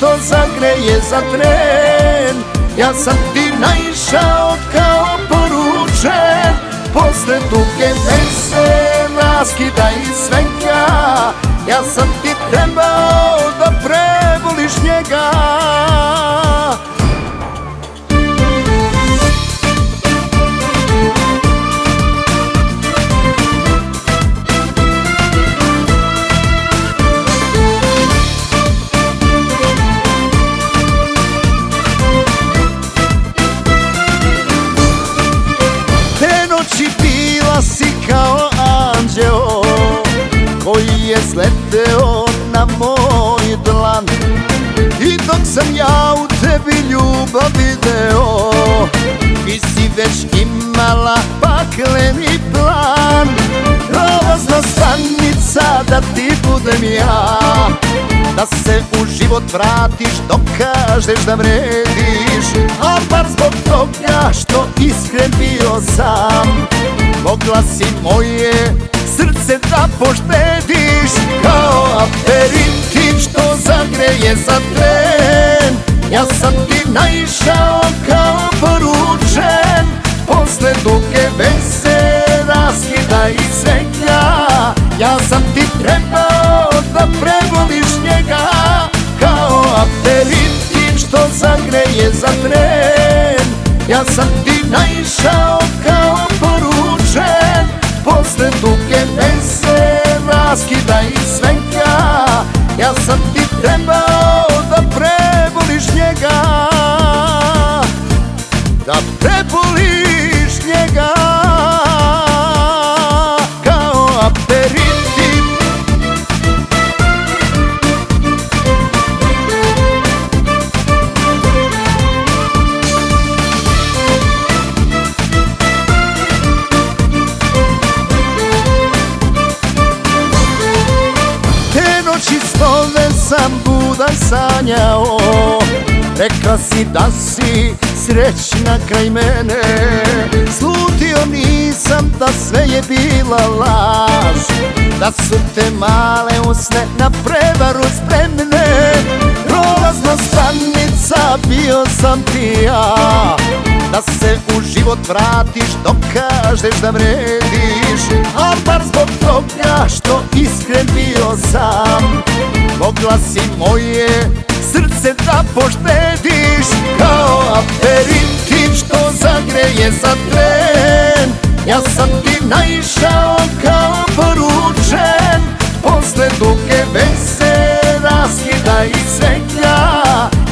što zagreje za tren. Ja sam ti naišao kao poručen. Posle duge veze raskida i svega Ja sam Koji je sleteo na moj dlan. I dok sam ja u tebi ljubav video Ti si već imala pakleni plan. Prolazna stanica da ti budem ja Da se u život vratiš dok kažeš da vrediš. A bar zbog toga što iskren bio sam Mogla si moje srce da poštediš Kao aperitiv što zagreje za tren. Ja sam ti naišao kao poručen Posle duge veze raskida i svega Ja sam ti trebao da prevoliš njega Kao aperitiv što zagreje za tren. Ja sam ti naišao kao sam snove sam budan sanjao Rekla si da si srećna kraj mene. Slutio nisam da sve je bila laž Da su te male usne na prevaru spremne. Prolazna stanica bio sam ti ja Da se u život vratiš dok kažeš da vrediš. A bar zbog toga što iskren bio sam Mogla si moje srce da poštediš Kao aperitiv što zagreje za tren. Ja sam ti naišao kao poručen Posle duge veze raskida i svega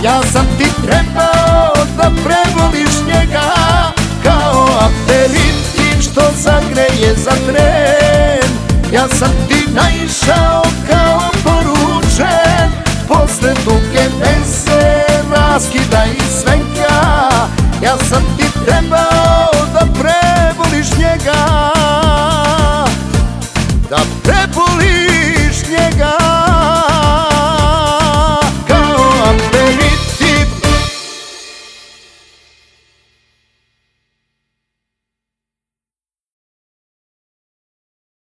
Ja sam ti trebao da prevoliš njega Kao aperitiv što zagreje za tren. Ja sam ti naišao kao više. Posle duge mese Raskida i svenka. Ja sam ti trebao Da preboliš njega. Da preboliš